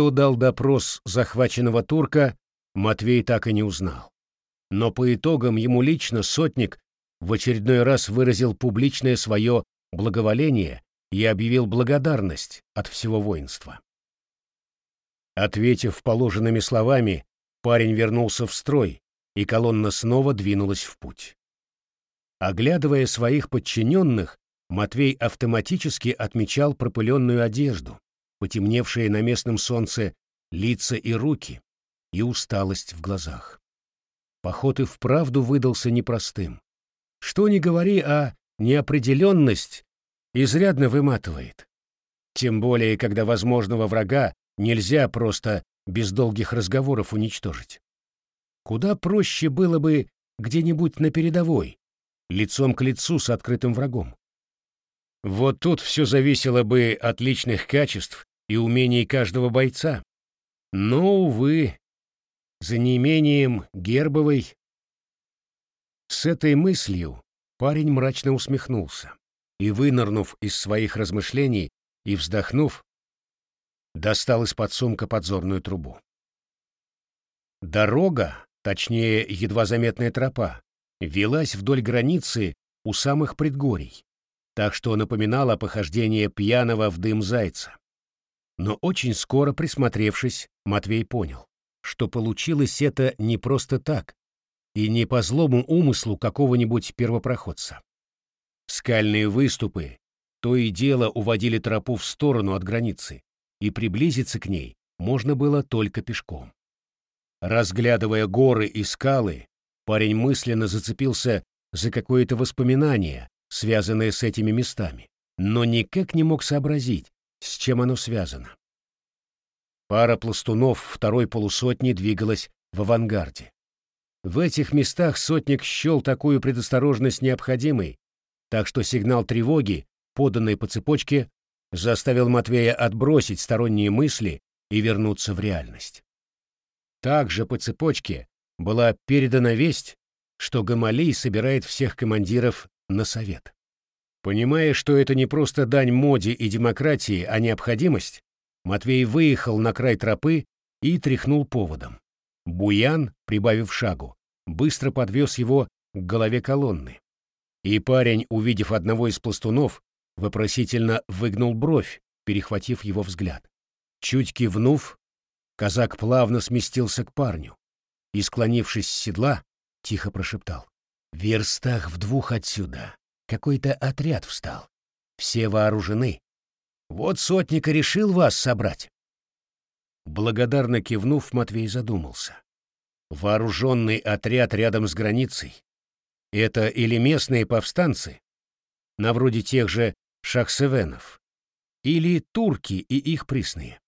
что дал допрос захваченного турка, Матвей так и не узнал. Но по итогам ему лично сотник в очередной раз выразил публичное свое благоволение и объявил благодарность от всего воинства. Ответив положенными словами, парень вернулся в строй, и колонна снова двинулась в путь. Оглядывая своих подчиненных, Матвей автоматически отмечал пропыленную одежду, потемневшие на местном солнце лица и руки, и усталость в глазах. Поход и вправду выдался непростым. Что ни говори, а неопределенность изрядно выматывает. Тем более, когда возможного врага нельзя просто без долгих разговоров уничтожить. Куда проще было бы где-нибудь на передовой, лицом к лицу с открытым врагом. Вот тут все зависело бы от личных качеств и умений каждого бойца. Но, увы, за неимением Гербовой... С этой мыслью парень мрачно усмехнулся и, вынырнув из своих размышлений и вздохнув, достал из-под сумка подзорную трубу. Дорога, точнее, едва заметная тропа, велась вдоль границы у самых предгорий, так что напоминала похождение пьяного в дым зайца. Но очень скоро, присмотревшись, Матвей понял, что получилось это не просто так и не по злому умыслу какого-нибудь первопроходца. Скальные выступы то и дело уводили тропу в сторону от границы, и приблизиться к ней можно было только пешком. Разглядывая горы и скалы, парень мысленно зацепился за какое-то воспоминание, связанное с этими местами, но никак не мог сообразить, с чем оно связано. Пара пластунов второй полусотни двигалась в авангарде. В этих местах сотник счел такую предосторожность необходимой, так что сигнал тревоги, поданный по цепочке, заставил Матвея отбросить сторонние мысли и вернуться в реальность. Также по цепочке была передана весть, что Гамалей собирает всех командиров на совет. Понимая, что это не просто дань моде и демократии, а необходимость, Матвей выехал на край тропы и тряхнул поводом. Буян, прибавив шагу, быстро подвез его к голове колонны. И парень, увидев одного из пластунов, вопросительно выгнул бровь, перехватив его взгляд. Чуть кивнув, казак плавно сместился к парню и, склонившись с седла, тихо прошептал. «В верстах в двух отсюда какой-то отряд встал. Все вооружены. Вот сотник и решил вас собрать». Благодарно кивнув, Матвей задумался. Вооруженный отряд рядом с границей — это или местные повстанцы, на вроде тех же шахсевенов, или турки и их присные.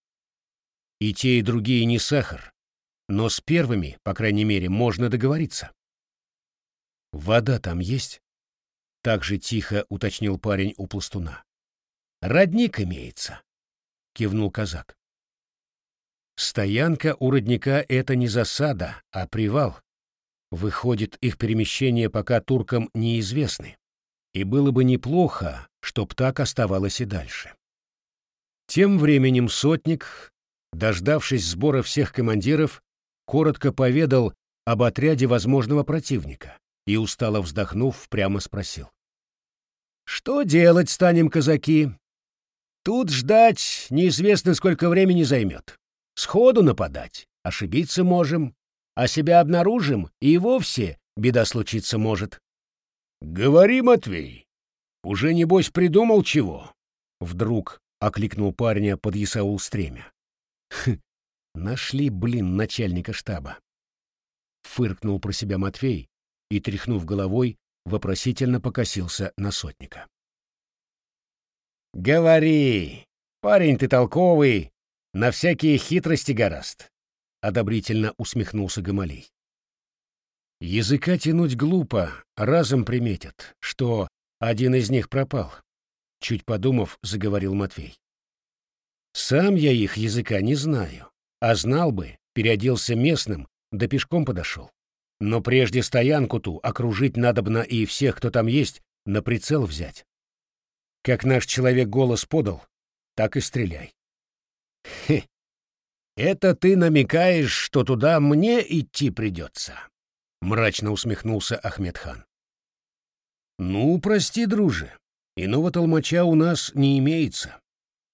И те, и другие не сахар, но с первыми, по крайней мере, можно договориться. «Вода там есть?» — так же тихо уточнил парень у пластуна. «Родник имеется», — кивнул казак. «Стоянка у родника — это не засада, а привал. Выходит, их перемещения пока туркам неизвестны и было бы неплохо, чтоб так оставалось и дальше. Тем временем сотник, дождавшись сбора всех командиров, коротко поведал об отряде возможного противника и, устало вздохнув, прямо спросил. «Что делать станем, казаки? Тут ждать неизвестно, сколько времени займет. Сходу нападать, ошибиться можем, а себя обнаружим, и вовсе беда случиться может. «Говори, Матвей, уже, небось, придумал чего?» Вдруг окликнул парня под Исаул стремя. «Хм, нашли, блин, начальника штаба!» Фыркнул про себя Матвей и, тряхнув головой, вопросительно покосился на сотника. «Говори! Парень ты толковый, на всякие хитрости гораст!» — одобрительно усмехнулся Гамалей. Языка тянуть глупо, разом приметят, что один из них пропал. Чуть подумав, заговорил Матвей. Сам я их языка не знаю, а знал бы, переоделся местным, да пешком подошел. Но прежде стоянку ту окружить надобно и всех, кто там есть, на прицел взять. Как наш человек голос подал, так и стреляй. Хе, Это ты намекаешь, что туда мне идти придется? Мрачно усмехнулся Ахмедхан. Ну, прости, друже, иного толмача у нас не имеется.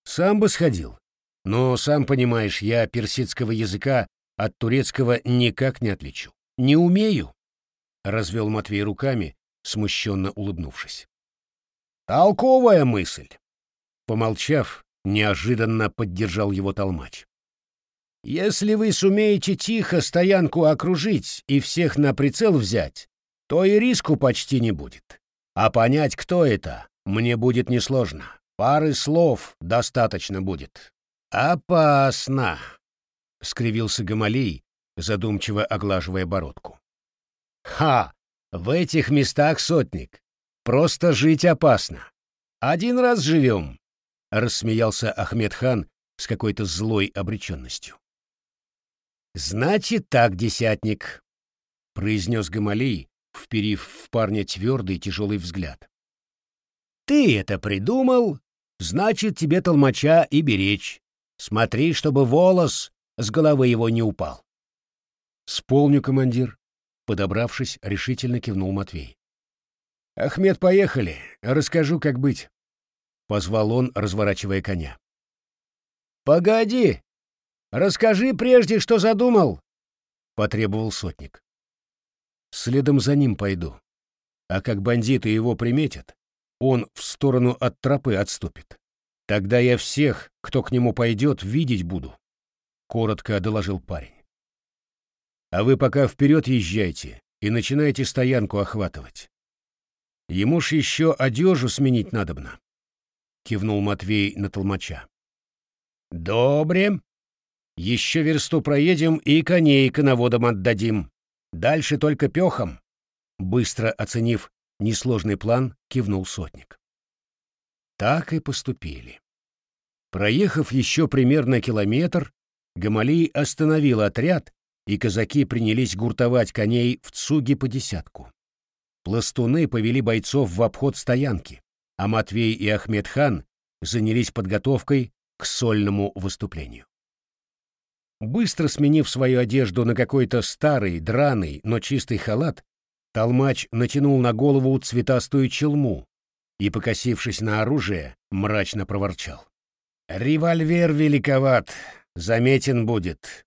Сам бы сходил. Но, сам понимаешь, я персидского языка от турецкого никак не отличу. Не умею, — развел Матвей руками, смущенно улыбнувшись. Толковая мысль. Помолчав, неожиданно поддержал его толмач. Если вы сумеете тихо стоянку окружить и всех на прицел взять, то и риску почти не будет. А понять, кто это, мне будет несложно. Пары слов достаточно будет. Опасно, — скривился Гамалей, задумчиво оглаживая бородку. Ха! В этих местах, сотник, просто жить опасно. Один раз живем, — рассмеялся Ахмед хан с какой-то злой обреченностью. «Значит так, десятник», — произнес Гамалей, вперив в парня твердый тяжелый взгляд. «Ты это придумал, значит, тебе толмача и беречь. Смотри, чтобы волос с головы его не упал». «Сполню, командир», — подобравшись, решительно кивнул Матвей. «Ахмед, поехали, расскажу, как быть», — позвал он, разворачивая коня. «Погоди!» Расскажи прежде, что задумал, потребовал сотник. Следом за ним пойду. А как бандиты его приметят, он в сторону от тропы отступит. Тогда я всех, кто к нему пойдет, видеть буду, коротко доложил парень. А вы пока вперед езжайте и начинайте стоянку охватывать. Ему ж еще одежу сменить надобно, кивнул Матвей на толмача. Добре, еще версту проедем и коней коноводам отдадим. Дальше только пехом. Быстро оценив несложный план, кивнул сотник. Так и поступили. Проехав еще примерно километр, Гамалий остановил отряд, и казаки принялись гуртовать коней в цуге по десятку. Пластуны повели бойцов в обход стоянки, а Матвей и Ахмед хан занялись подготовкой к сольному выступлению. Быстро сменив свою одежду на какой-то старый, драный, но чистый халат, толмач натянул на голову цветастую челму и, покосившись на оружие, мрачно проворчал. «Револьвер великоват, заметен будет».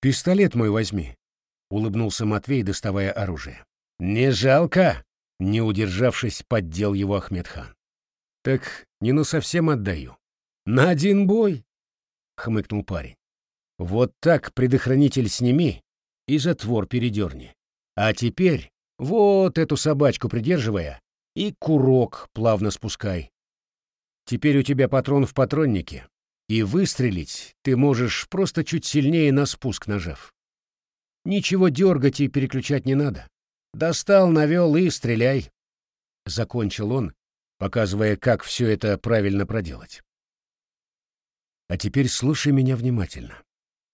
«Пистолет мой возьми», — улыбнулся Матвей, доставая оружие. «Не жалко?» — не удержавшись, поддел его Ахмедхан. «Так не на совсем отдаю. На один бой?» — хмыкнул парень. Вот так предохранитель сними и затвор передерни. А теперь вот эту собачку придерживая и курок плавно спускай. Теперь у тебя патрон в патроннике, и выстрелить ты можешь просто чуть сильнее на спуск нажав. Ничего дергать и переключать не надо. Достал, навел и стреляй. Закончил он, показывая, как все это правильно проделать. А теперь слушай меня внимательно.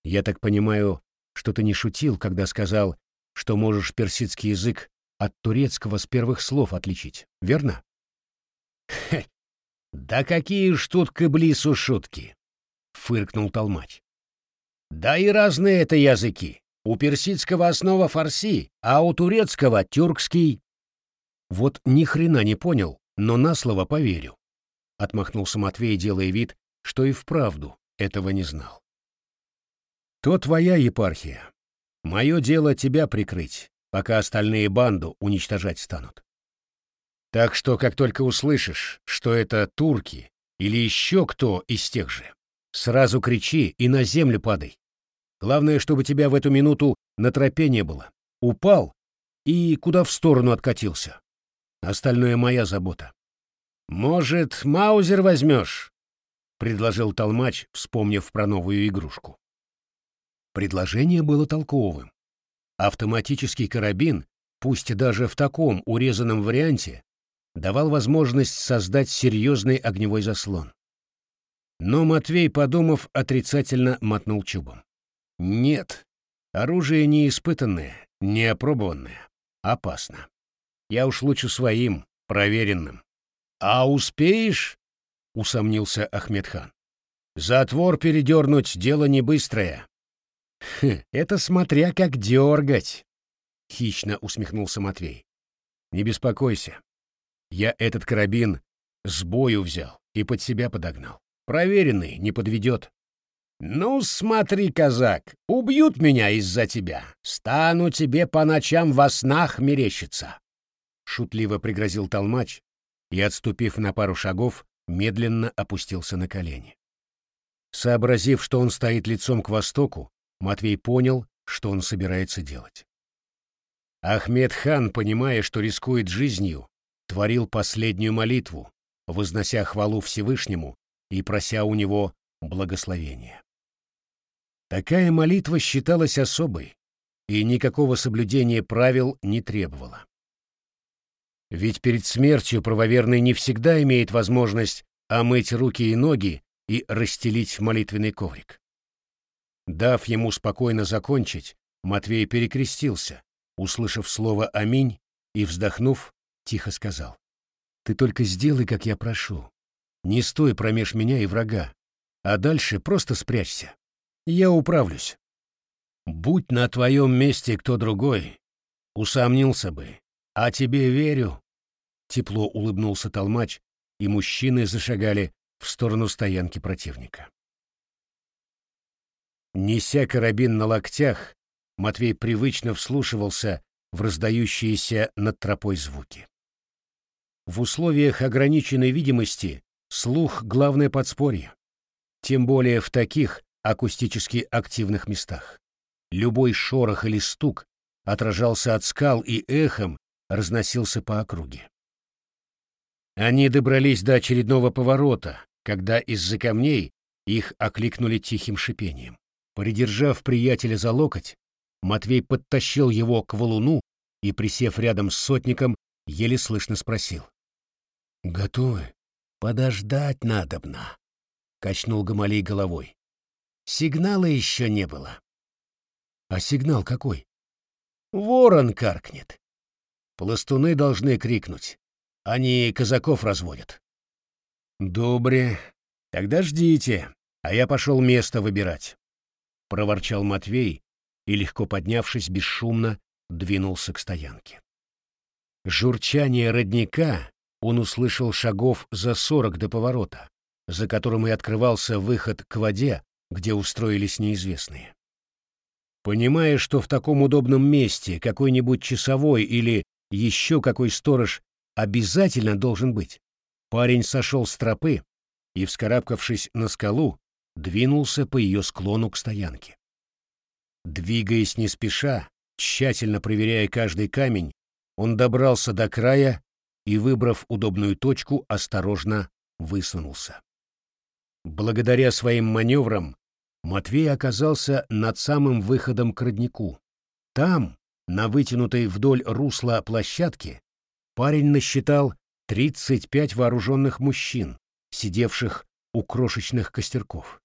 Я так понимаю, что ты не шутил, когда сказал, что можешь персидский язык от турецкого с первых слов отличить, верно? Хе, да какие ж тут к Иблису шутки, фыркнул толмач. Да и разные это языки. У персидского основа фарси, а у турецкого тюркский. Вот ни хрена не понял, но на слово поверю. Отмахнулся Матвей, делая вид, что и вправду этого не знал. То твоя епархия. Мое дело тебя прикрыть, пока остальные банду уничтожать станут. Так что, как только услышишь, что это турки или еще кто из тех же, сразу кричи и на землю падай. Главное, чтобы тебя в эту минуту на тропе не было. Упал и куда в сторону откатился. Остальное моя забота. «Может, маузер возьмешь?» — предложил толмач, вспомнив про новую игрушку. Предложение было толковым. Автоматический карабин, пусть даже в таком урезанном варианте, давал возможность создать серьезный огневой заслон. Но Матвей, подумав, отрицательно мотнул чубом. «Нет, оружие неиспытанное, неопробованное, опасно. Я уж лучше своим, проверенным». «А успеешь?» — усомнился Ахмедхан. Затвор передернуть — дело не быстрое. Это смотря как дергать, — хищно усмехнулся Матвей. Не беспокойся. Я этот карабин с бою взял и под себя подогнал. Проверенный, не подведет. «Ну, смотри, казак, убьют меня из-за тебя. Стану тебе по ночам во снах мерещиться!» Шутливо пригрозил толмач и, отступив на пару шагов, медленно опустился на колени. Сообразив, что он стоит лицом к востоку, Матвей понял, что он собирается делать. Ахмед хан, понимая, что рискует жизнью, творил последнюю молитву, вознося хвалу Всевышнему и прося у него благословения. Такая молитва считалась особой и никакого соблюдения правил не требовала. Ведь перед смертью правоверный не всегда имеет возможность омыть руки и ноги и расстелить молитвенный коврик. Дав ему спокойно закончить, Матвей перекрестился, услышав слово «Аминь» и, вздохнув, тихо сказал. «Ты только сделай, как я прошу. Не стой промеж меня и врага, а дальше просто спрячься. Я управлюсь. Будь на твоем месте кто другой, усомнился бы. А тебе верю. Тепло улыбнулся толмач, и мужчины зашагали в сторону стоянки противника. Неся карабин на локтях, Матвей привычно вслушивался в раздающиеся над тропой звуки. В условиях ограниченной видимости слух — главное подспорье. Тем более в таких, акустически активных местах. Любой шорох или стук отражался от скал и эхом разносился по округе. Они добрались до очередного поворота, когда из-за камней их окликнули тихим шипением. Придержав приятеля за локоть, Матвей подтащил его к валуну и, присев рядом с сотником, еле слышно спросил. «Готовы? Подождать надобно», — качнул Гамалей головой. Сигнала еще не было. А сигнал какой? Ворон каркнет. Пластуны должны крикнуть. Они казаков разводят. Добре. Тогда ждите, а я пошел место выбирать. Проворчал Матвей и, легко поднявшись, бесшумно двинулся к стоянке. Журчание родника он услышал шагов за сорок до поворота, за которым и открывался выход к воде, где устроились неизвестные. Понимая, что в таком удобном месте какой-нибудь часовой или еще какой сторож обязательно должен быть, парень сошел с тропы и, вскарабкавшись на скалу, двинулся по ее склону к стоянке. Двигаясь не спеша, тщательно проверяя каждый камень, он добрался до края и, выбрав удобную точку, осторожно высунулся. Благодаря своим маневрам Матвей оказался над самым выходом к роднику. Там, на вытянутой вдоль русла площадке, парень насчитал 35 вооруженных мужчин, сидевших у крошечных костерков.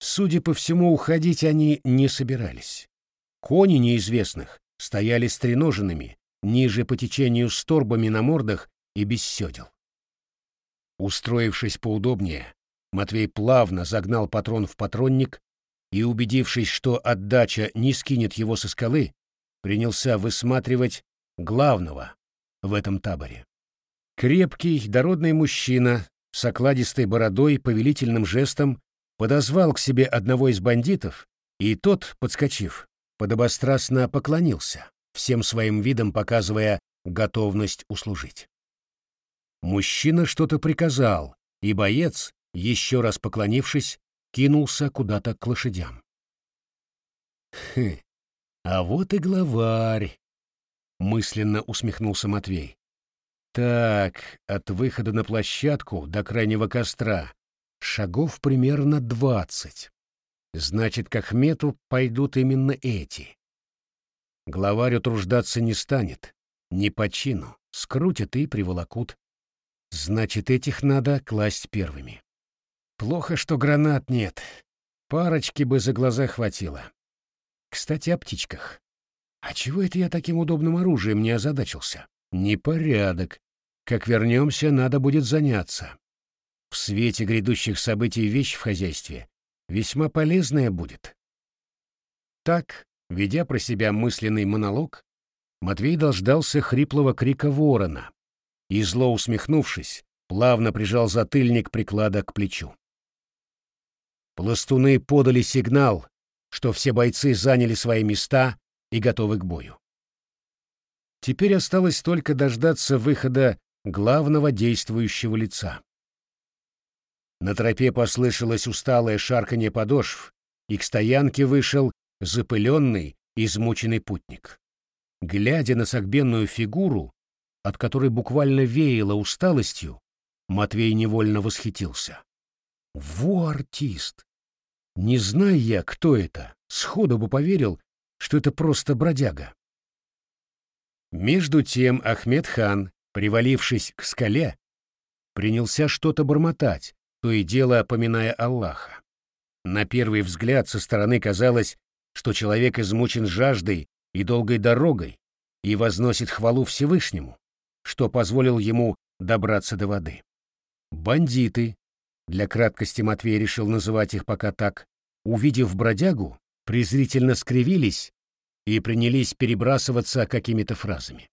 Судя по всему, уходить они не собирались. Кони неизвестных стояли стреноженными, ниже по течению с торбами на мордах и без седел. Устроившись поудобнее, Матвей плавно загнал патрон в патронник и, убедившись, что отдача не скинет его со скалы, принялся высматривать главного в этом таборе. Крепкий, дородный мужчина с окладистой бородой повелительным жестом подозвал к себе одного из бандитов, и тот, подскочив, подобострастно поклонился, всем своим видом показывая готовность услужить. Мужчина что-то приказал, и боец, еще раз поклонившись, кинулся куда-то к лошадям. «Хм, а вот и главарь!» — мысленно усмехнулся Матвей. «Так, от выхода на площадку до крайнего костра шагов примерно двадцать. Значит, к Ахмету пойдут именно эти. Главарь утруждаться не станет, не по чину, скрутят и приволокут. Значит, этих надо класть первыми. Плохо, что гранат нет. Парочки бы за глаза хватило. Кстати, о птичках. А чего это я таким удобным оружием не озадачился? Непорядок. Как вернемся, надо будет заняться. в свете грядущих событий вещь в хозяйстве весьма полезная будет. Так, ведя про себя мысленный монолог, Матвей дождался хриплого крика ворона и, зло усмехнувшись, плавно прижал затыльник приклада к плечу. Пластуны подали сигнал, что все бойцы заняли свои места и готовы к бою. Теперь осталось только дождаться выхода главного действующего лица. На тропе послышалось усталое шарканье подошв, и к стоянке вышел запыленный, измученный путник. Глядя на согбенную фигуру, от которой буквально веяло усталостью, Матвей невольно восхитился. Во артист! Не зная я, кто это, сходу бы поверил, что это просто бродяга. Между тем Ахмед хан, привалившись к скале, принялся что-то бормотать, то и дело поминая Аллаха. На первый взгляд со стороны казалось, что человек измучен жаждой и долгой дорогой и возносит хвалу Всевышнему, что позволил ему добраться до воды. Бандиты, для краткости Матвей решил называть их пока так, увидев бродягу, презрительно скривились и принялись перебрасываться какими-то фразами.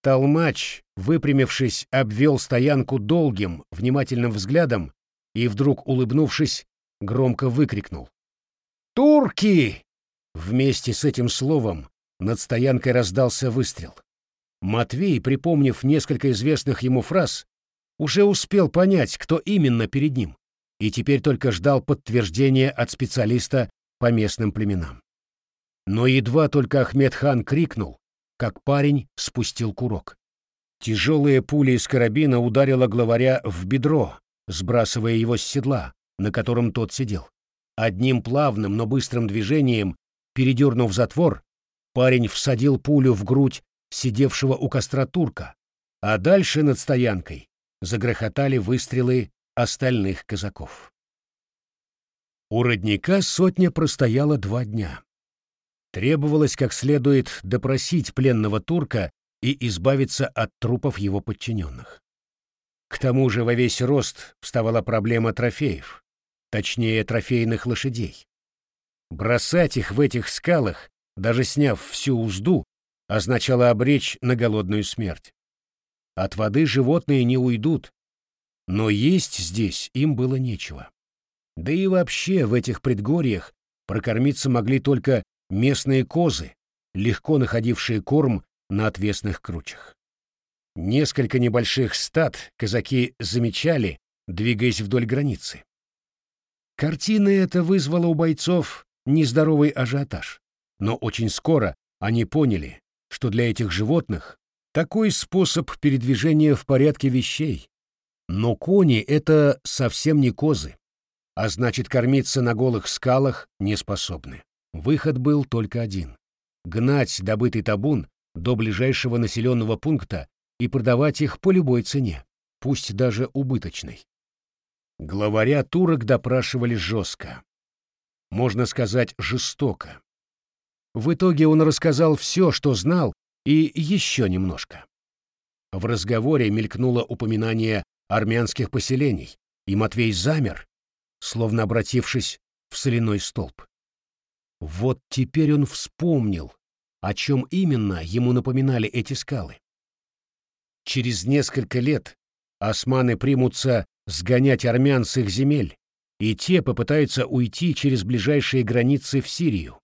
Толмач, выпрямившись, обвел стоянку долгим, внимательным взглядом и, вдруг улыбнувшись, громко выкрикнул. «Турки!» Вместе с этим словом над стоянкой раздался выстрел. Матвей, припомнив несколько известных ему фраз, уже успел понять, кто именно перед ним, и теперь только ждал подтверждения от специалиста по местным племенам. Но едва только Ахмед хан крикнул, как парень спустил курок. Тяжелая пуля из карабина ударила главаря в бедро, сбрасывая его с седла, на котором тот сидел. Одним плавным, но быстрым движением, передернув затвор, парень всадил пулю в грудь сидевшего у костра турка, а дальше над стоянкой загрохотали выстрелы остальных казаков. У родника сотня простояла два дня. Требовалось как следует допросить пленного турка и избавиться от трупов его подчиненных. К тому же во весь рост вставала проблема трофеев, точнее трофейных лошадей. Бросать их в этих скалах, даже сняв всю узду, означало обречь на голодную смерть. От воды животные не уйдут, но есть здесь им было нечего. Да и вообще в этих предгорьях прокормиться могли только местные козы, легко находившие корм на отвесных кручах. Несколько небольших стад казаки замечали, двигаясь вдоль границы. Картина эта вызвала у бойцов нездоровый ажиотаж, но очень скоро они поняли, что для этих животных такой способ передвижения в порядке вещей. Но кони — это совсем не козы, а значит, кормиться на голых скалах не способны. Выход был только один — гнать добытый табун до ближайшего населенного пункта и продавать их по любой цене, пусть даже убыточной. Главаря турок допрашивали жестко. Можно сказать, жестоко. В итоге он рассказал все, что знал, и еще немножко. В разговоре мелькнуло упоминание армянских поселений, и Матвей замер, словно обратившись в соляной столб. Вот теперь он вспомнил, о чем именно ему напоминали эти скалы. Через несколько лет османы примутся сгонять армян с их земель, и те попытаются уйти через ближайшие границы в Сирию.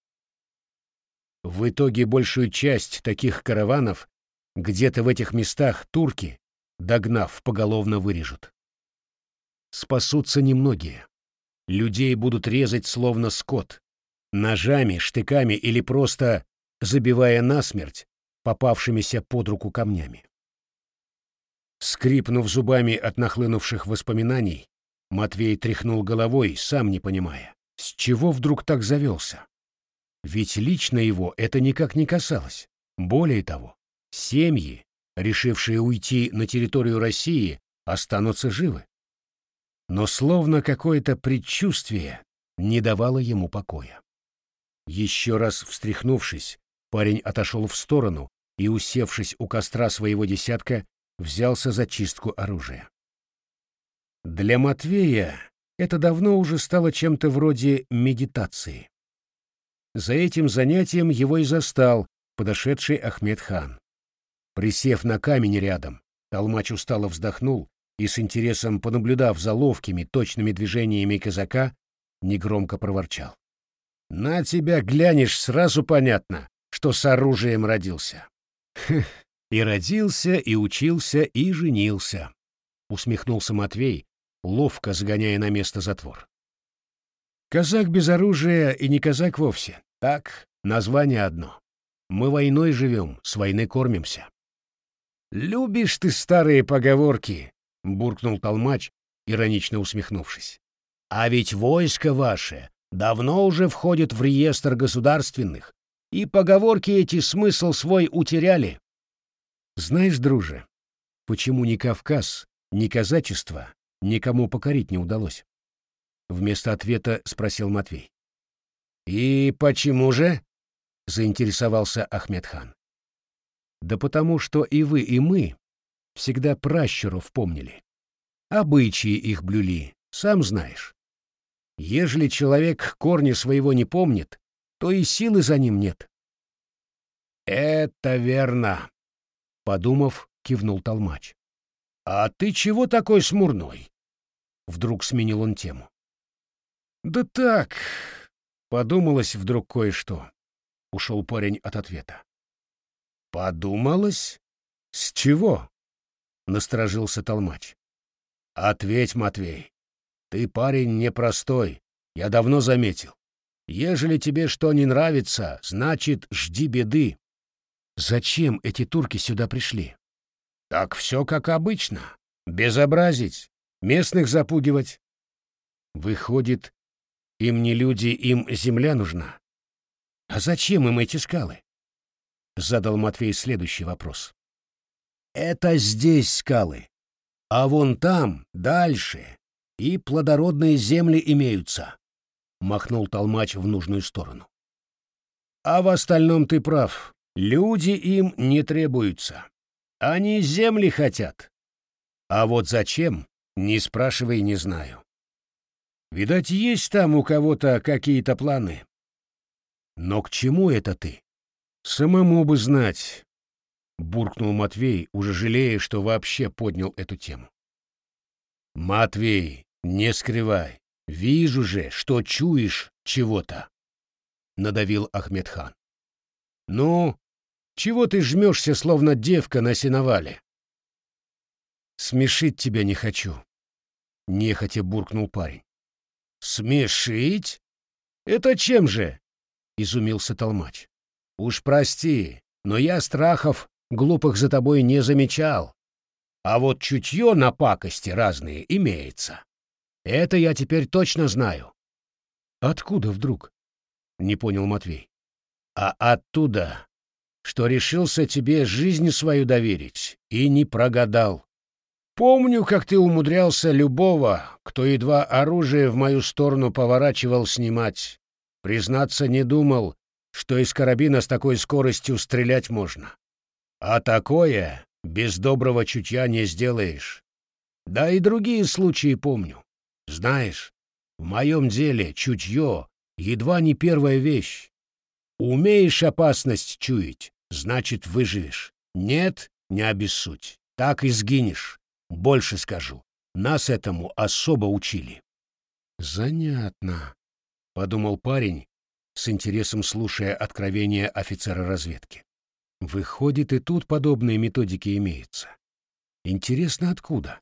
В итоге большую часть таких караванов где-то в этих местах турки, догнав, поголовно вырежут. Спасутся немногие. Людей будут резать словно скот, ножами, штыками или просто забивая насмерть попавшимися под руку камнями. Скрипнув зубами от нахлынувших воспоминаний, Матвей тряхнул головой, сам не понимая, с чего вдруг так завелся. Ведь лично его это никак не касалось. Более того, семьи, решившие уйти на территорию России, останутся живы. Но словно какое-то предчувствие не давало ему покоя. Еще раз встряхнувшись, парень отошел в сторону и, усевшись у костра своего десятка, взялся за чистку оружия. Для Матвея это давно уже стало чем-то вроде медитации. За этим занятием его и застал подошедший Ахмед хан. Присев на камень рядом, Толмач устало вздохнул и, с интересом понаблюдав за ловкими, точными движениями казака, негромко проворчал. «На тебя глянешь, сразу понятно, что с оружием родился». «И родился, и учился, и женился», — усмехнулся Матвей, ловко загоняя на место затвор. «Казак без оружия и не казак вовсе. Так, название одно. Мы войной живем, с войны кормимся». «Любишь ты старые поговорки», — буркнул толмач, иронично усмехнувшись. «А ведь войско ваше давно уже входит в реестр государственных, и поговорки эти смысл свой утеряли. Знаешь, друже, почему ни Кавказ, ни казачество никому покорить не удалось? Вместо ответа спросил Матвей. «И почему же?» — заинтересовался Ахмедхан. «Да потому что и вы, и мы всегда пращуров помнили. Обычаи их блюли, сам знаешь. Ежели человек корни своего не помнит, то и силы за ним нет. «Это верно», — подумав, кивнул Толмач. «А ты чего такой смурной?» Вдруг сменил он тему. «Да так», — подумалось вдруг кое-что. Ушел парень от ответа. «Подумалось? С чего?» — насторожился Толмач. «Ответь, Матвей. Ты парень непростой, я давно заметил. Ежели тебе что не нравится, значит, жди беды. Зачем эти турки сюда пришли? Так все как обычно. Безобразить, местных запугивать. Выходит, им не люди, им земля нужна. А зачем им эти скалы? Задал Матвей следующий вопрос. Это здесь скалы. А вон там, дальше, и плодородные земли имеются махнул толмач в нужную сторону. А в остальном ты прав. Люди им не требуются. Они земли хотят. А вот зачем, не спрашивай, не знаю. Видать, есть там у кого-то какие-то планы. Но к чему это ты? Самому бы знать, буркнул Матвей, уже жалея, что вообще поднял эту тему. Матвей, не скрывай. Вижу же, что чуешь чего-то, надавил Ахмедхан. Ну, чего ты жмешься, словно девка на сеновале? Смешить тебя не хочу, нехотя буркнул парень. Смешить? Это чем же? изумился толмач. Уж прости, но я страхов глупых за тобой не замечал. А вот чутье на пакости разные имеется. Это я теперь точно знаю. Откуда вдруг? Не понял Матвей. А оттуда, что решился тебе жизнь свою доверить и не прогадал. Помню, как ты умудрялся любого, кто едва оружие в мою сторону поворачивал снимать. Признаться, не думал, что из карабина с такой скоростью стрелять можно. А такое без доброго чутья не сделаешь. Да и другие случаи помню. Знаешь, в моем деле чутье едва не первая вещь. Умеешь опасность чуять, значит, выживешь. Нет, не обессудь. Так и сгинешь. Больше скажу. Нас этому особо учили. Занятно, — подумал парень, с интересом слушая откровения офицера разведки. Выходит, и тут подобные методики имеются. Интересно, откуда?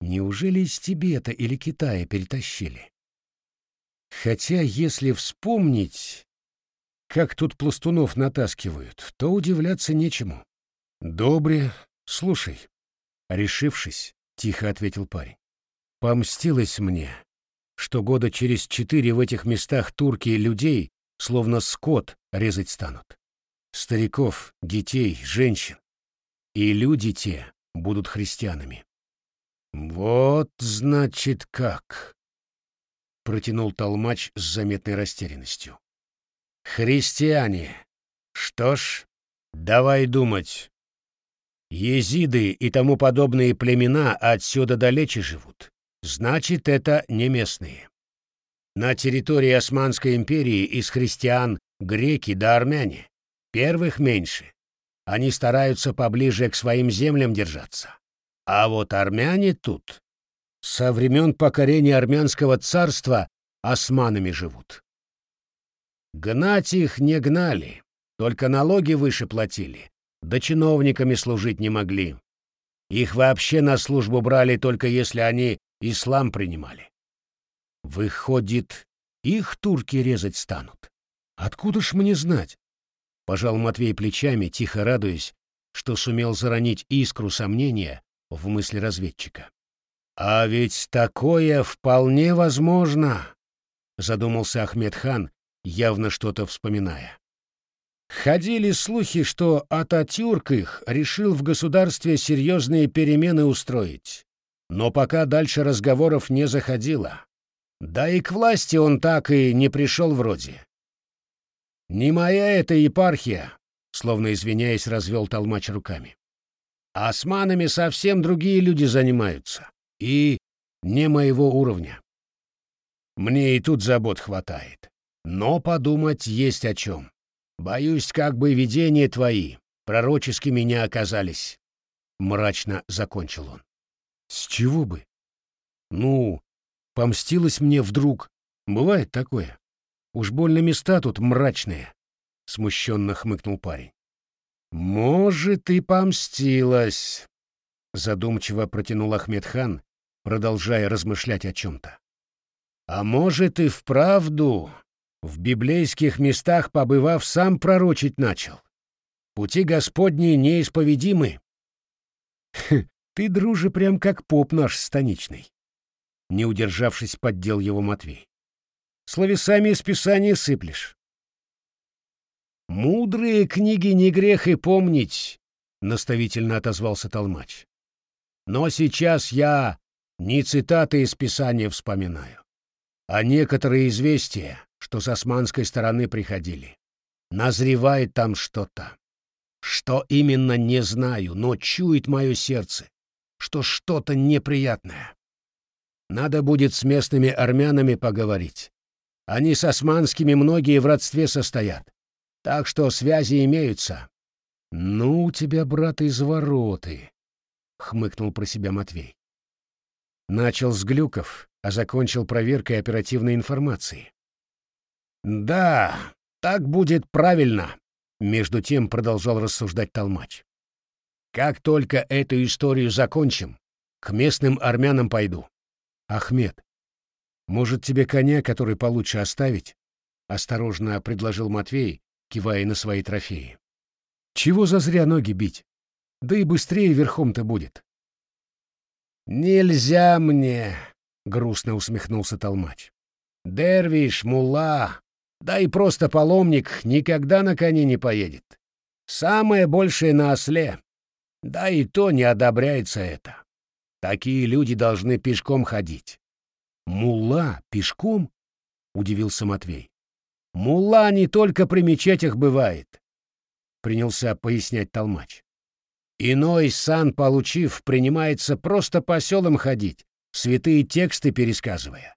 Неужели из Тибета или Китая перетащили? Хотя, если вспомнить, как тут пластунов натаскивают, то удивляться нечему. Добре, слушай. Решившись, тихо ответил парень. Помстилось мне, что года через четыре в этих местах турки людей, словно скот, резать станут. Стариков, детей, женщин. И люди те будут христианами. «Вот, значит, как!» — протянул толмач с заметной растерянностью. «Христиане! Что ж, давай думать. Езиды и тому подобные племена отсюда далече живут. Значит, это не местные. На территории Османской империи из христиан греки да армяне. Первых меньше. Они стараются поближе к своим землям держаться. А вот армяне тут со времен покорения армянского царства османами живут. Гнать их не гнали, только налоги выше платили, да чиновниками служить не могли. Их вообще на службу брали только если они ислам принимали. Выходит, их турки резать станут. Откуда ж мне знать? Пожал Матвей плечами, тихо радуясь, что сумел заронить искру сомнения в мысли разведчика. А ведь такое вполне возможно, задумался Ахмед хан, явно что-то вспоминая. Ходили слухи, что Ататюрк их решил в государстве серьезные перемены устроить. Но пока дальше разговоров не заходило. Да и к власти он так и не пришел вроде. «Не моя эта епархия», — словно извиняясь, развел толмач руками. «Османами совсем другие люди занимаются. И не моего уровня. Мне и тут забот хватает. Но подумать есть о чем. Боюсь, как бы видения твои пророческими не оказались. Мрачно закончил он. С чего бы? Ну, помстилась мне вдруг. Бывает такое. Уж больно места тут мрачные. Смущенно хмыкнул парень. Может, и помстилась. Задумчиво протянул Ахмед хан, продолжая размышлять о чем-то. А может, и вправду в библейских местах побывав, сам пророчить начал. Пути Господни неисповедимы. Ты, друже, прям как поп наш станичный. Не удержавшись, поддел его Матвей. Словесами из Писания сыплешь. «Мудрые книги не грех и помнить», — наставительно отозвался Толмач. «Но сейчас я не цитаты из Писания вспоминаю, а некоторые известия, что с османской стороны приходили. Назревает там что-то. Что именно, не знаю, но чует мое сердце, что что-то неприятное. Надо будет с местными армянами поговорить. Они с османскими многие в родстве состоят. Так что связи имеются. Ну, у тебя, брат, извороты, — хмыкнул про себя Матвей. Начал с глюков, а закончил проверкой оперативной информации. «Да, так будет правильно», — между тем продолжал рассуждать Толмач. «Как только эту историю закончим, к местным армянам пойду». «Ахмед, может, тебе коня, который получше оставить?» — осторожно предложил Матвей, кивая на свои трофеи. «Чего зазря ноги бить? Да и быстрее верхом-то будет». «Нельзя мне!» — грустно усмехнулся Толмач. «Дервиш, мула, да и просто паломник никогда на коне не поедет. Самое большее на осле. Да и то не одобряется это. Такие люди должны пешком ходить. Мула пешком? Удивился Матвей. Мула не только при мечетях бывает, принялся пояснять Толмач. Иной сан, получив, принимается просто по селам ходить, святые тексты пересказывая.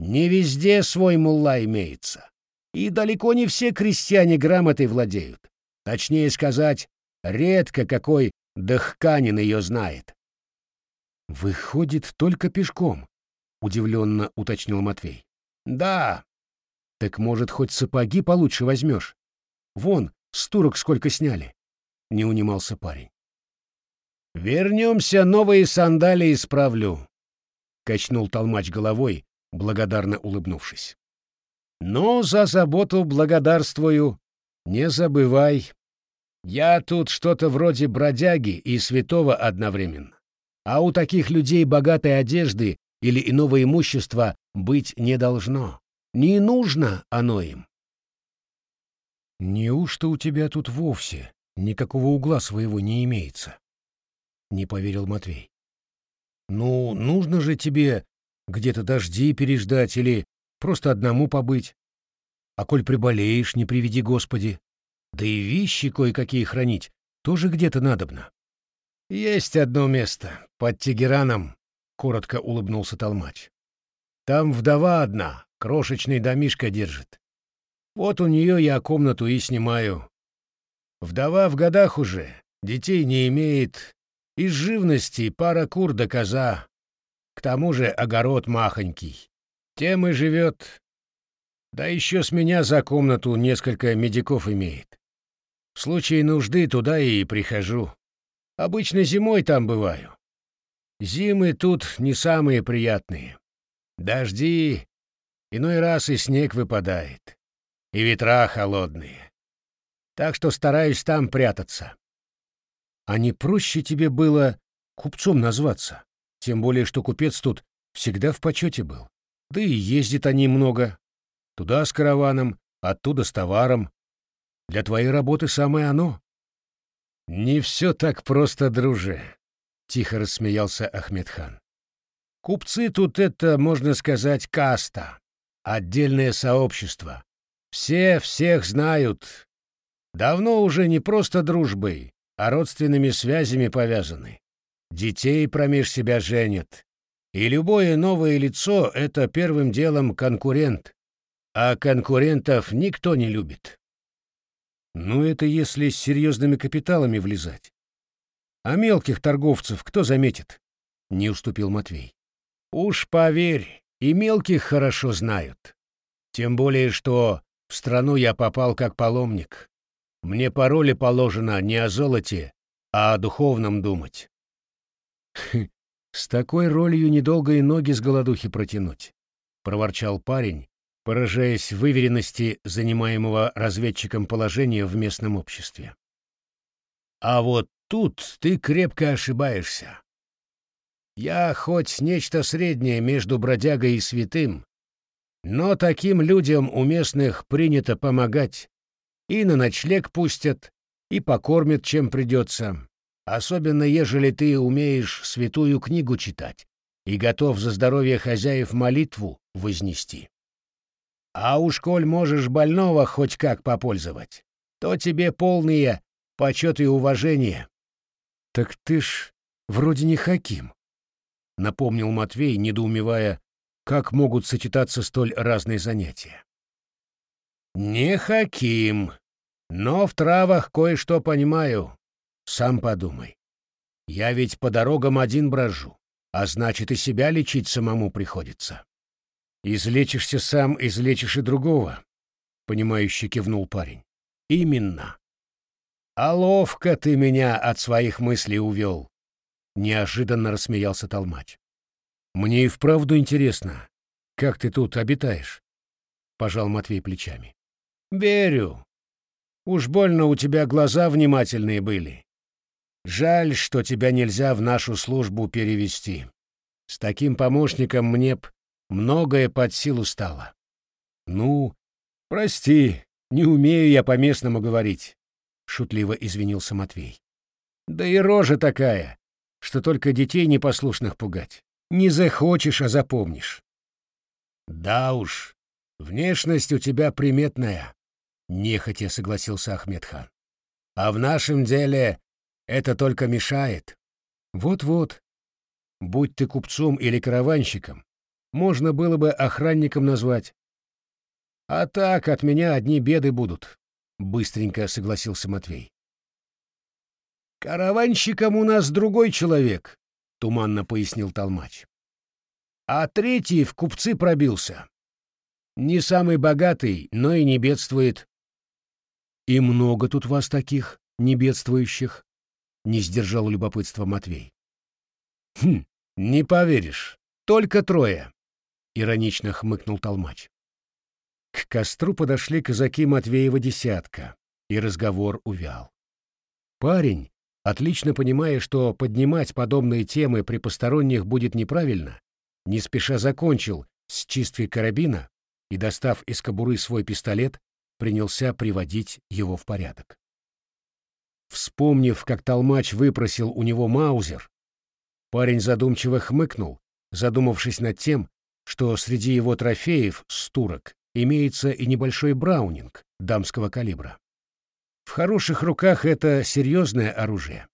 Не везде свой мулла имеется. И далеко не все крестьяне грамотой владеют. Точнее сказать, редко какой дыхканин ее знает. «Выходит, только пешком», — удивленно уточнил Матвей. «Да». «Так, может, хоть сапоги получше возьмешь? Вон, с турок сколько сняли», — не унимался парень. «Вернемся, новые сандалии исправлю», — качнул толмач головой, благодарно улыбнувшись. Но за заботу благодарствую. Не забывай. Я тут что-то вроде бродяги и святого одновременно. А у таких людей богатой одежды или иного имущества быть не должно. Не нужно оно им. Неужто у тебя тут вовсе никакого угла своего не имеется? Не поверил Матвей. Ну, нужно же тебе где-то дожди переждать или просто одному побыть. А коль приболеешь, не приведи Господи. Да и вещи кое-какие хранить тоже где-то надобно. Есть одно место, под Тегераном, коротко улыбнулся Толмач. Там вдова одна, крошечный домишко держит. Вот у нее я комнату и снимаю. Вдова в годах уже, детей не имеет, из живности пара кур да коза. К тому же огород махонький. Тем и живет. Да еще с меня за комнату несколько медиков имеет. В случае нужды туда и прихожу. Обычно зимой там бываю. Зимы тут не самые приятные. Дожди, иной раз и снег выпадает. И ветра холодные. Так что стараюсь там прятаться. А не проще тебе было купцом назваться? Тем более, что купец тут всегда в почете был. Да и ездит они много. Туда с караваном, оттуда с товаром. Для твоей работы самое оно. Не все так просто, друже, — тихо рассмеялся Ахмедхан. Купцы тут это, можно сказать, каста, отдельное сообщество. Все всех знают. Давно уже не просто дружбой, а родственными связями повязаны. Детей промеж себя женят. И любое новое лицо — это первым делом конкурент. А конкурентов никто не любит. Ну, это если с серьезными капиталами влезать. А мелких торговцев кто заметит? Не уступил Матвей. Уж поверь, и мелких хорошо знают. Тем более, что в страну я попал как паломник. Мне по роли положено не о золоте, а о духовном думать. «С такой ролью недолго и ноги с голодухи протянуть», — проворчал парень, поражаясь выверенности занимаемого разведчиком положения в местном обществе. «А вот тут ты крепко ошибаешься. Я хоть нечто среднее между бродягой и святым, но таким людям у местных принято помогать. И на ночлег пустят, и покормят, чем придется особенно ежели ты умеешь святую книгу читать и готов за здоровье хозяев молитву вознести. А уж коль можешь больного хоть как попользовать, то тебе полные почет и уважение. — Так ты ж вроде не Хаким, — напомнил Матвей, недоумевая, как могут сочетаться столь разные занятия. — Не Хаким, но в травах кое-что понимаю, сам подумай. Я ведь по дорогам один брожу, а значит, и себя лечить самому приходится. Излечишься сам, излечишь и другого, — понимающе кивнул парень. Именно. А ловко ты меня от своих мыслей увел, — неожиданно рассмеялся Толмач. Мне и вправду интересно, как ты тут обитаешь, — пожал Матвей плечами. Верю. Уж больно у тебя глаза внимательные были. Жаль, что тебя нельзя в нашу службу перевести. С таким помощником мне б многое под силу стало. Ну, прости, не умею я по-местному говорить, шутливо извинился Матвей. Да и рожа такая, что только детей непослушных пугать. Не захочешь, а запомнишь. Да уж, внешность у тебя приметная, нехотя согласился Ахмедхан. А в нашем деле это только мешает. Вот-вот. Будь ты купцом или караванщиком, можно было бы охранником назвать. А так от меня одни беды будут, — быстренько согласился Матвей. Караванщиком у нас другой человек, — туманно пояснил Толмач. А третий в купцы пробился. Не самый богатый, но и не бедствует. И много тут вас таких, не бедствующих? Не сдержал любопытства Матвей. Хм, не поверишь, только трое, иронично хмыкнул Толмач. К костру подошли казаки Матвеева десятка, и разговор увял. Парень, отлично понимая, что поднимать подобные темы при посторонних будет неправильно, не спеша закончил с чисткой карабина и, достав из кобуры свой пистолет, принялся приводить его в порядок. Вспомнив, как толмач выпросил у него маузер, парень задумчиво хмыкнул, задумавшись над тем, что среди его трофеев с турок имеется и небольшой браунинг дамского калибра. В хороших руках это серьезное оружие.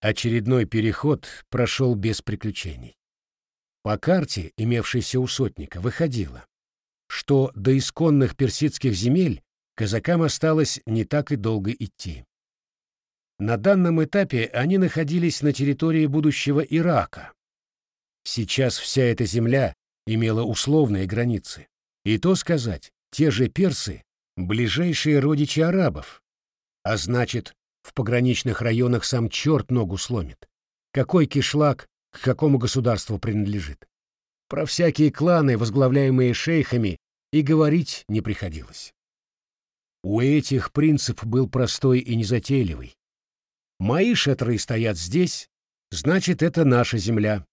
Очередной переход прошел без приключений. По карте, имевшейся у сотника, выходило, что до исконных персидских земель казакам осталось не так и долго идти. На данном этапе они находились на территории будущего Ирака. Сейчас вся эта земля имела условные границы. И то сказать, те же персы — ближайшие родичи арабов. А значит, в пограничных районах сам черт ногу сломит. Какой кишлак к какому государству принадлежит. Про всякие кланы, возглавляемые шейхами, и говорить не приходилось. У этих принцип был простой и незатейливый. Мои шатры стоят здесь, значит, это наша земля.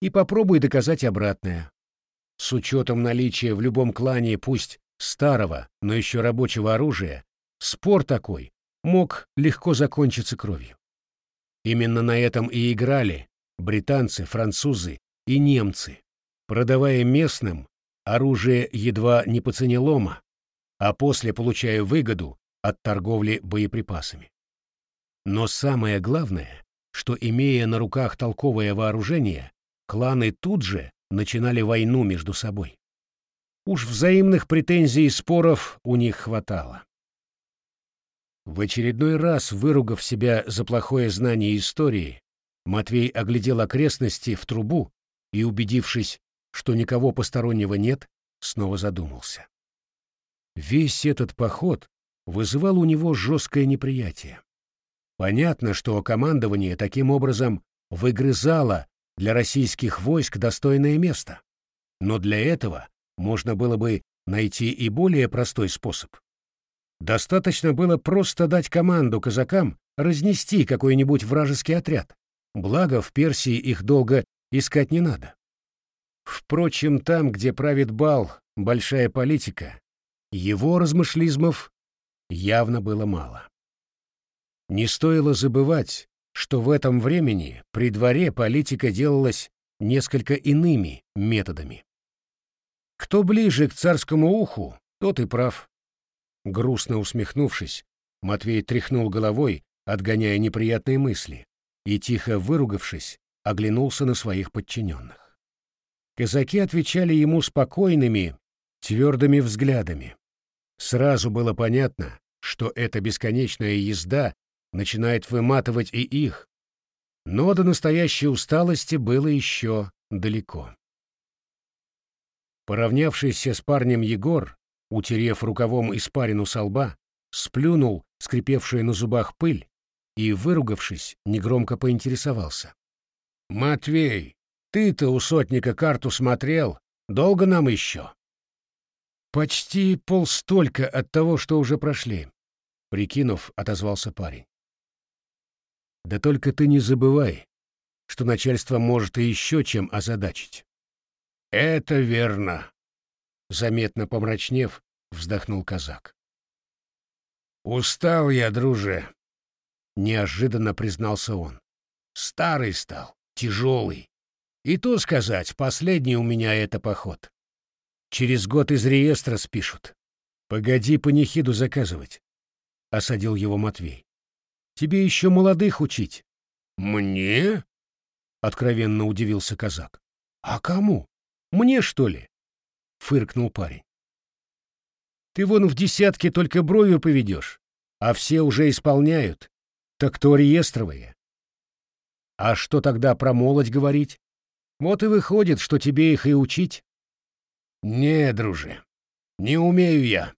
И попробуй доказать обратное. С учетом наличия в любом клане пусть старого, но еще рабочего оружия, спор такой мог легко закончиться кровью. Именно на этом и играли британцы, французы и немцы, продавая местным оружие едва не по цене лома, а после получая выгоду от торговли боеприпасами. Но самое главное, что имея на руках толковое вооружение, кланы тут же начинали войну между собой. Уж взаимных претензий и споров у них хватало. В очередной раз, выругав себя за плохое знание истории, Матвей оглядел окрестности в трубу и, убедившись, что никого постороннего нет, снова задумался. Весь этот поход вызывал у него жесткое неприятие. Понятно, что командование таким образом выгрызало для российских войск достойное место. Но для этого можно было бы найти и более простой способ. Достаточно было просто дать команду казакам разнести какой-нибудь вражеский отряд. Благо, в Персии их долго искать не надо. Впрочем, там, где правит бал, большая политика, его размышлизмов явно было мало. Не стоило забывать, что в этом времени при дворе политика делалась несколько иными методами. Кто ближе к царскому уху, тот и прав. Грустно усмехнувшись, Матвей тряхнул головой, отгоняя неприятные мысли, и, тихо выругавшись, оглянулся на своих подчиненных. Казаки отвечали ему спокойными, твердыми взглядами. Сразу было понятно, что эта бесконечная езда начинает выматывать и их, но до настоящей усталости было еще далеко. Поравнявшийся с парнем Егор, утерев рукавом испарину со лба, сплюнул скрипевшую на зубах пыль и, выругавшись, негромко поинтересовался. «Матвей, ты-то у сотника карту смотрел? Долго нам еще?» «Почти полстолько от того, что уже прошли», — прикинув, отозвался парень. «Да только ты не забывай, что начальство может и еще чем озадачить». «Это верно», — заметно помрачнев, вздохнул казак. «Устал я, друже», неожиданно признался он. Старый стал, тяжелый. И то сказать, последний у меня это поход. Через год из реестра спишут. Погоди панихиду заказывать, — осадил его Матвей. Тебе еще молодых учить. Мне? — откровенно удивился казак. А кому? Мне, что ли? — фыркнул парень. Ты вон в десятке только бровью поведешь, а все уже исполняют, так то реестровые. А что тогда про молодь говорить? Вот и выходит, что тебе их и учить. Не, друже, не умею я.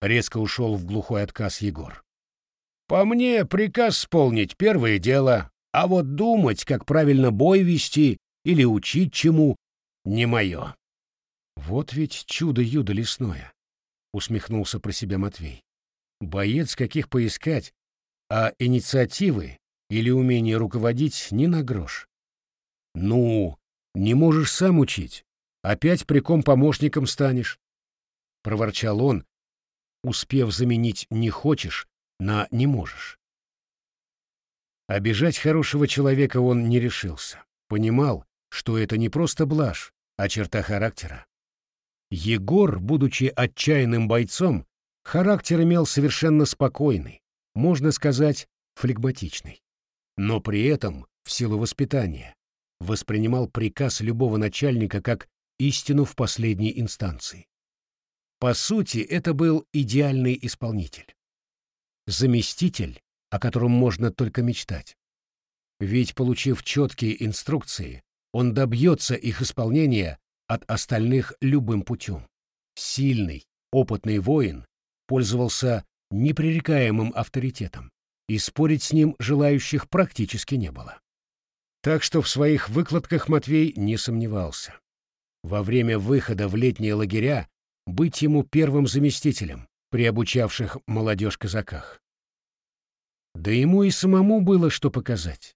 Резко ушел в глухой отказ Егор. По мне, приказ исполнить — первое дело, а вот думать, как правильно бой вести или учить чему — не мое. Вот ведь чудо-юдо лесное, — усмехнулся про себя Матвей. Боец каких поискать, а инициативы или умение руководить ни на грош. Ну, не можешь сам учить, опять приком помощником станешь, проворчал он, успев заменить не хочешь на не можешь. Обижать хорошего человека он не решился. Понимал, что это не просто блажь, а черта характера. Егор, будучи отчаянным бойцом, характер имел совершенно спокойный, можно сказать, флегматичный. но при этом, в силу воспитания, воспринимал приказ любого начальника как истину в последней инстанции. По сути, это был идеальный исполнитель. Заместитель, о котором можно только мечтать. Ведь, получив четкие инструкции, он добьется их исполнения от остальных любым путем. Сильный, опытный воин пользовался непререкаемым авторитетом, и спорить с ним желающих практически не было. Так что в своих выкладках Матвей не сомневался. Во время выхода в летние лагеря быть ему первым заместителем при обучавших молодежь казаках. Да ему и самому было что показать.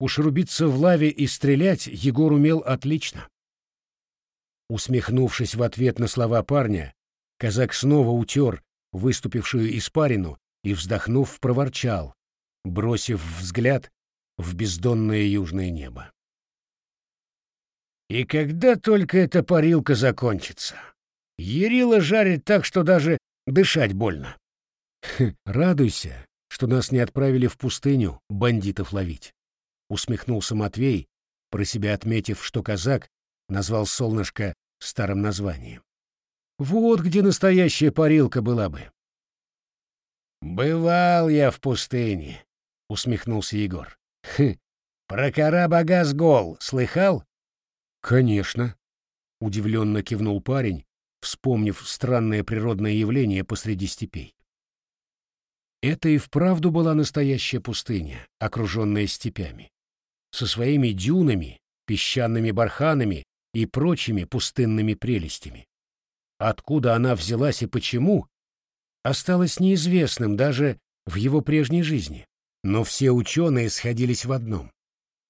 Уж рубиться в лаве и стрелять Егор умел отлично. Усмехнувшись в ответ на слова парня, казак снова утер выступившую испарину и, вздохнув, проворчал, бросив взгляд в бездонное южное небо. «И когда только эта парилка закончится? Ерила жарит так, что даже дышать больно». «Радуйся, что нас не отправили в пустыню бандитов ловить», — усмехнулся Матвей, про себя отметив, что казак назвал солнышко старым названием. Вот где настоящая парилка была бы. «Бывал я в пустыне», — усмехнулся Егор. «Хм, про Карабагаз-Гол слыхал?» «Конечно», — удивленно кивнул парень, вспомнив странное природное явление посреди степей. Это и вправду была настоящая пустыня, окруженная степями, со своими дюнами, песчаными барханами и прочими пустынными прелестями. Откуда она взялась и почему, осталось неизвестным даже в его прежней жизни. Но все ученые сходились в одном.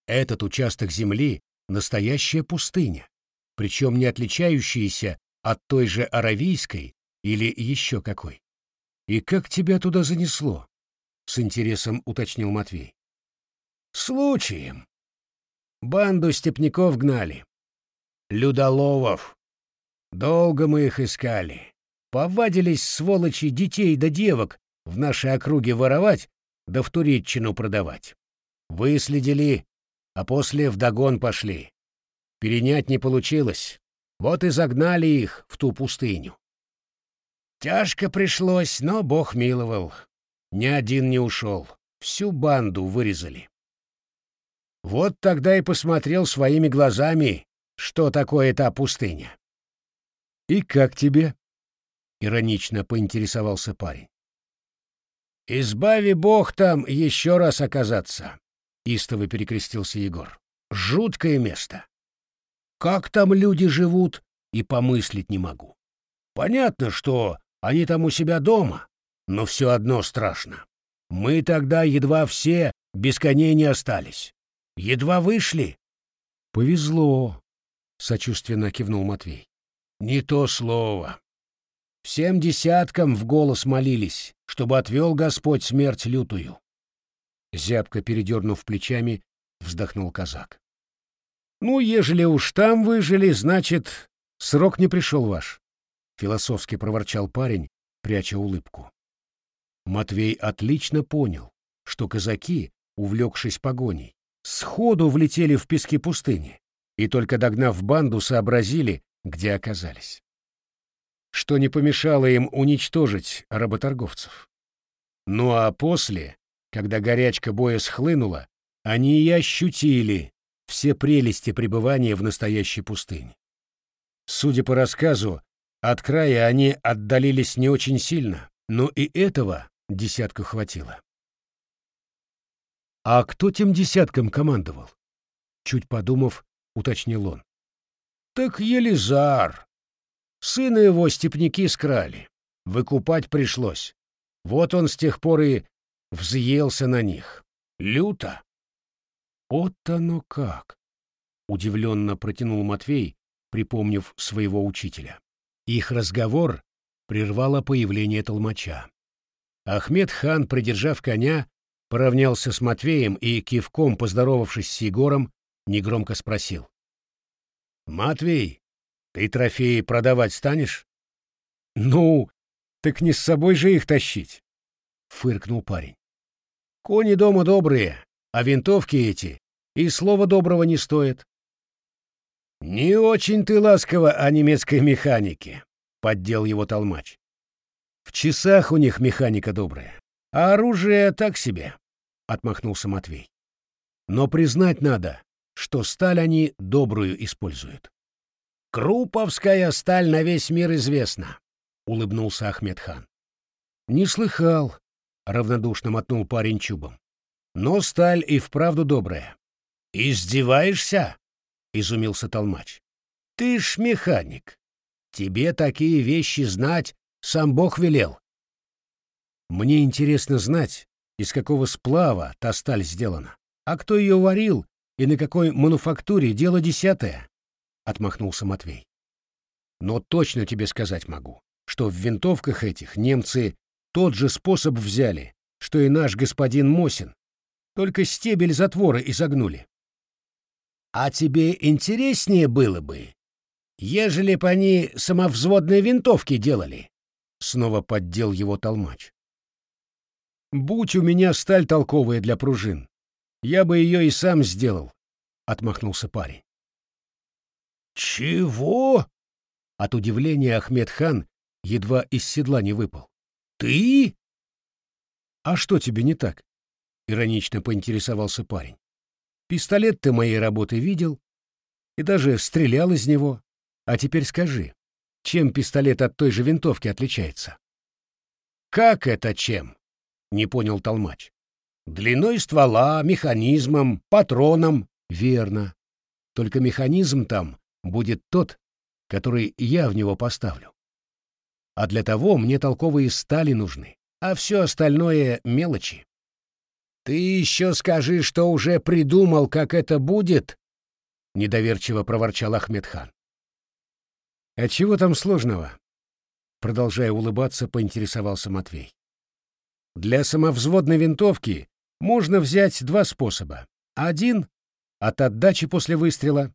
Этот участок Земли — настоящая пустыня, причем не отличающаяся от той же Аравийской или еще какой. «И как тебя туда занесло?» — с интересом уточнил Матвей. «Случаем. Банду степняков гнали. Людоловов, Долго мы их искали. Повадились, сволочи, детей да девок в нашей округе воровать да в Туреччину продавать. Выследили, а после вдогон пошли. Перенять не получилось. Вот и загнали их в ту пустыню. Тяжко пришлось, но Бог миловал. Ни один не ушел. Всю банду вырезали. Вот тогда и посмотрел своими глазами, что такое та пустыня. «И как тебе?» — иронично поинтересовался парень. «Избави бог там еще раз оказаться!» — истово перекрестился Егор. «Жуткое место! Как там люди живут, и помыслить не могу. Понятно, что они там у себя дома, но все одно страшно. Мы тогда едва все без коней не остались. Едва вышли». «Повезло», — сочувственно кивнул Матвей. Не то слово. Всем десяткам в голос молились, чтобы отвел Господь смерть лютую. Зябко передернув плечами, вздохнул казак. Ну, ежели уж там выжили, значит, срок не пришел ваш, философски проворчал парень, пряча улыбку. Матвей отлично понял, что казаки, увлекшись погоней, сходу влетели в пески пустыни и только догнав банду, сообразили, где оказались. Что не помешало им уничтожить работорговцев. Ну а после, когда горячка боя схлынула, они и ощутили все прелести пребывания в настоящей пустыне. Судя по рассказу, от края они отдалились не очень сильно, но и этого десятку хватило. «А кто тем десятком командовал?» Чуть подумав, уточнил он. Так Елизар. Сына его степняки скрали. Выкупать пришлось. Вот он с тех пор и взъелся на них. Люто. Вот оно как! Удивленно протянул Матвей, припомнив своего учителя. Их разговор прервало появление толмача. Ахмед хан, придержав коня, поравнялся с Матвеем и, кивком поздоровавшись с Егором, негромко спросил. «Матвей, ты трофеи продавать станешь?» «Ну, так не с собой же их тащить», — фыркнул парень. «Кони дома добрые, а винтовки эти и слова доброго не стоят. «Не очень ты ласково о немецкой механике», — поддел его толмач. «В часах у них механика добрая, а оружие так себе», — отмахнулся Матвей. «Но признать надо, что сталь они добрую используют». «Круповская сталь на весь мир известна», — улыбнулся Ахмедхан. «Не слыхал», — равнодушно мотнул парень чубом. «Но сталь и вправду добрая». «Издеваешься?» — изумился Толмач. «Ты ж механик. Тебе такие вещи знать сам Бог велел». «Мне интересно знать, из какого сплава та сталь сделана, а кто ее варил и на какой мануфактуре дело десятое», — отмахнулся Матвей. «Но точно тебе сказать могу, что в винтовках этих немцы тот же способ взяли, что и наш господин Мосин, только стебель затвора изогнули. А тебе интереснее было бы, ежели б они самовзводные винтовки делали? Снова поддел его толмач. Будь у меня сталь толковая для пружин, я бы ее и сам сделал, отмахнулся парень. Чего? От удивления Ахмед хан едва из седла не выпал. Ты? А что тебе не так? Иронично поинтересовался парень. Пистолет ты моей работы видел и даже стрелял из него. А теперь скажи, чем пистолет от той же винтовки отличается? Как это чем? Не понял толмач. Длиной ствола, механизмом, патроном. Верно. Только механизм там будет тот, который я в него поставлю. А для того мне толковые стали нужны, а все остальное — мелочи. «Ты еще скажи, что уже придумал, как это будет?» — недоверчиво проворчал Ахмедхан. «А чего там сложного?» Продолжая улыбаться, поинтересовался Матвей. «Для самовзводной винтовки можно взять два способа. Один — от отдачи после выстрела.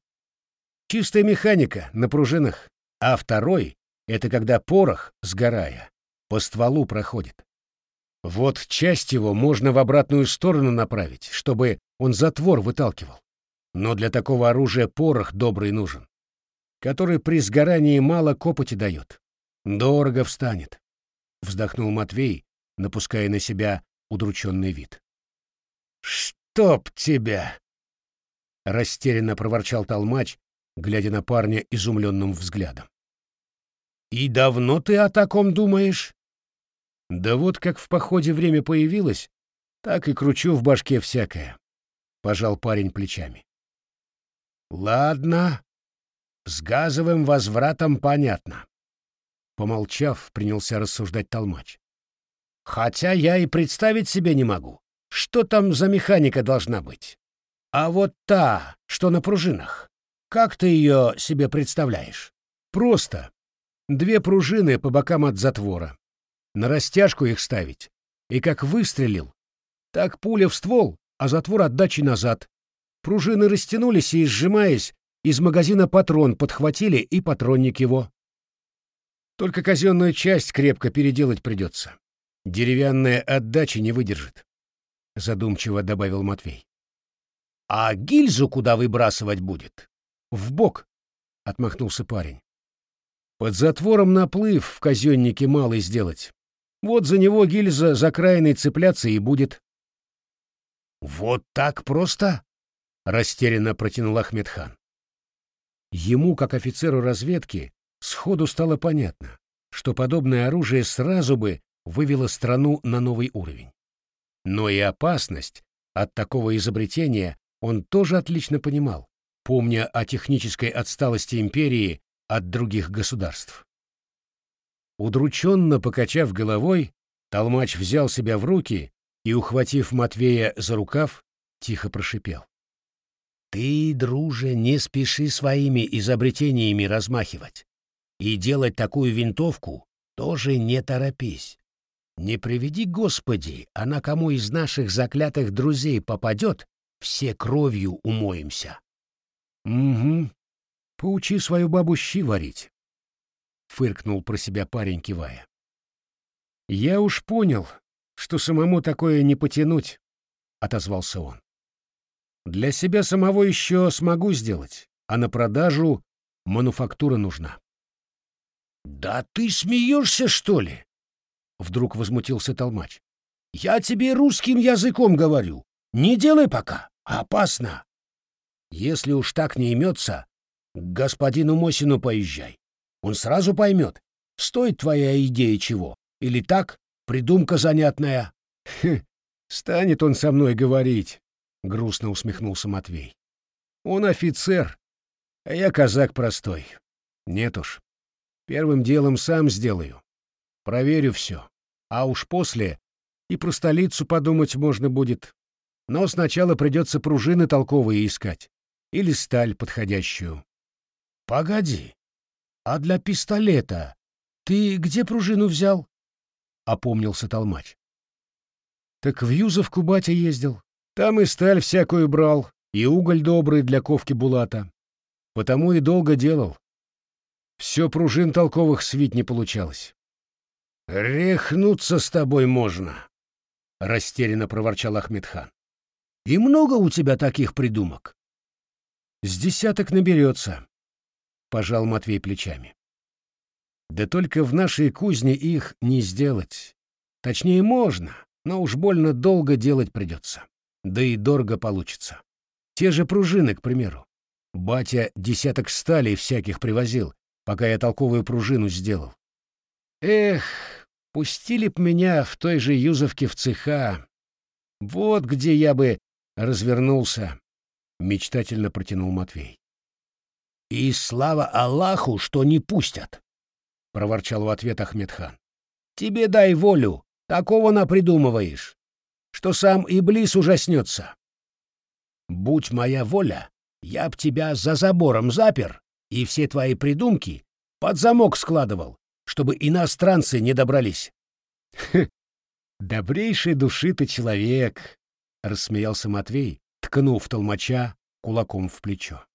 Чистая механика на пружинах. А второй — это когда порох, сгорая, по стволу проходит. Вот часть его можно в обратную сторону направить, чтобы он затвор выталкивал. Но для такого оружия порох добрый нужен, который при сгорании мало копоти дает. Дорого встанет. Вздохнул Матвей, напуская на себя удрученный вид. «Чтоб тебя!» Растерянно проворчал толмач, глядя на парня изумленным взглядом. «И давно ты о таком думаешь?» Да вот как в походе время появилось, так и кручу в башке всякое. Пожал парень плечами. Ладно, с газовым возвратом понятно. Помолчав, принялся рассуждать толмач. Хотя я и представить себе не могу, что там за механика должна быть. А вот та, что на пружинах, как ты ее себе представляешь? Просто. Две пружины по бокам от затвора на растяжку их ставить. И как выстрелил, так пуля в ствол, а затвор отдачи назад. Пружины растянулись и, сжимаясь, из магазина патрон подхватили и патронник его. Только казенную часть крепко переделать придется. Деревянная отдача не выдержит, — задумчиво добавил Матвей. — А гильзу куда выбрасывать будет? — В бок, — отмахнулся парень. — Под затвором наплыв в казеннике малый сделать. Вот за него гильза за крайной цепляться и будет. «Вот так просто?» — растерянно протянул Ахмедхан. Ему, как офицеру разведки, сходу стало понятно, что подобное оружие сразу бы вывело страну на новый уровень. Но и опасность от такого изобретения он тоже отлично понимал, помня о технической отсталости империи от других государств. Удрученно покачав головой, Толмач взял себя в руки и, ухватив Матвея за рукав, тихо прошипел. «Ты, друже, не спеши своими изобретениями размахивать. И делать такую винтовку тоже не торопись. Не приведи, Господи, она кому из наших заклятых друзей попадет, все кровью умоемся». «Угу. Поучи свою бабу щи варить фыркнул про себя парень, кивая. Я уж понял, что самому такое не потянуть, отозвался он. Для себя самого еще смогу сделать, а на продажу мануфактура нужна. «Да ты смеешься, что ли?» — вдруг возмутился Толмач. «Я тебе русским языком говорю. Не делай пока, опасно. Если уж так не имется, к господину Мосину поезжай. Он сразу поймет, стоит твоя идея чего, или так, придумка занятная». Станет он со мной говорить, — грустно усмехнулся Матвей. Он офицер, а я казак простой. Нет уж. Первым делом сам сделаю. Проверю все. А уж после и про столицу подумать можно будет. Но сначала придется пружины толковые искать. Или сталь подходящую. — Погоди. А для пистолета ты где пружину взял? — опомнился Толмач. — Так в Юзовку батя ездил. Там и сталь всякую брал, и уголь добрый для ковки булата. Потому и долго делал. Все пружин толковых свить не получалось. «Рехнуться с тобой можно», — растерянно проворчал Ахмедхан. «И много у тебя таких придумок?» «С десяток наберется», — пожал Матвей плечами. «Да только в нашей кузне их не сделать. Точнее, можно, но уж больно долго делать придется. Да и дорого получится. Те же пружины, к примеру. Батя десяток сталей всяких привозил, пока я толковую пружину сделал. Эх, пустили б меня в той же Юзовке в цеха. Вот где я бы развернулся, — мечтательно протянул Матвей. — И слава Аллаху, что не пустят, — проворчал в ответ Ахмедхан. — Тебе дай волю, такого напридумываешь, что сам Иблис ужаснется. Будь моя воля, я б тебя за забором запер и все твои придумки под замок складывал, чтобы иностранцы не добрались. — Добрейшей души ты человек, — рассмеялся Матвей, ткнув толмача кулаком в плечо.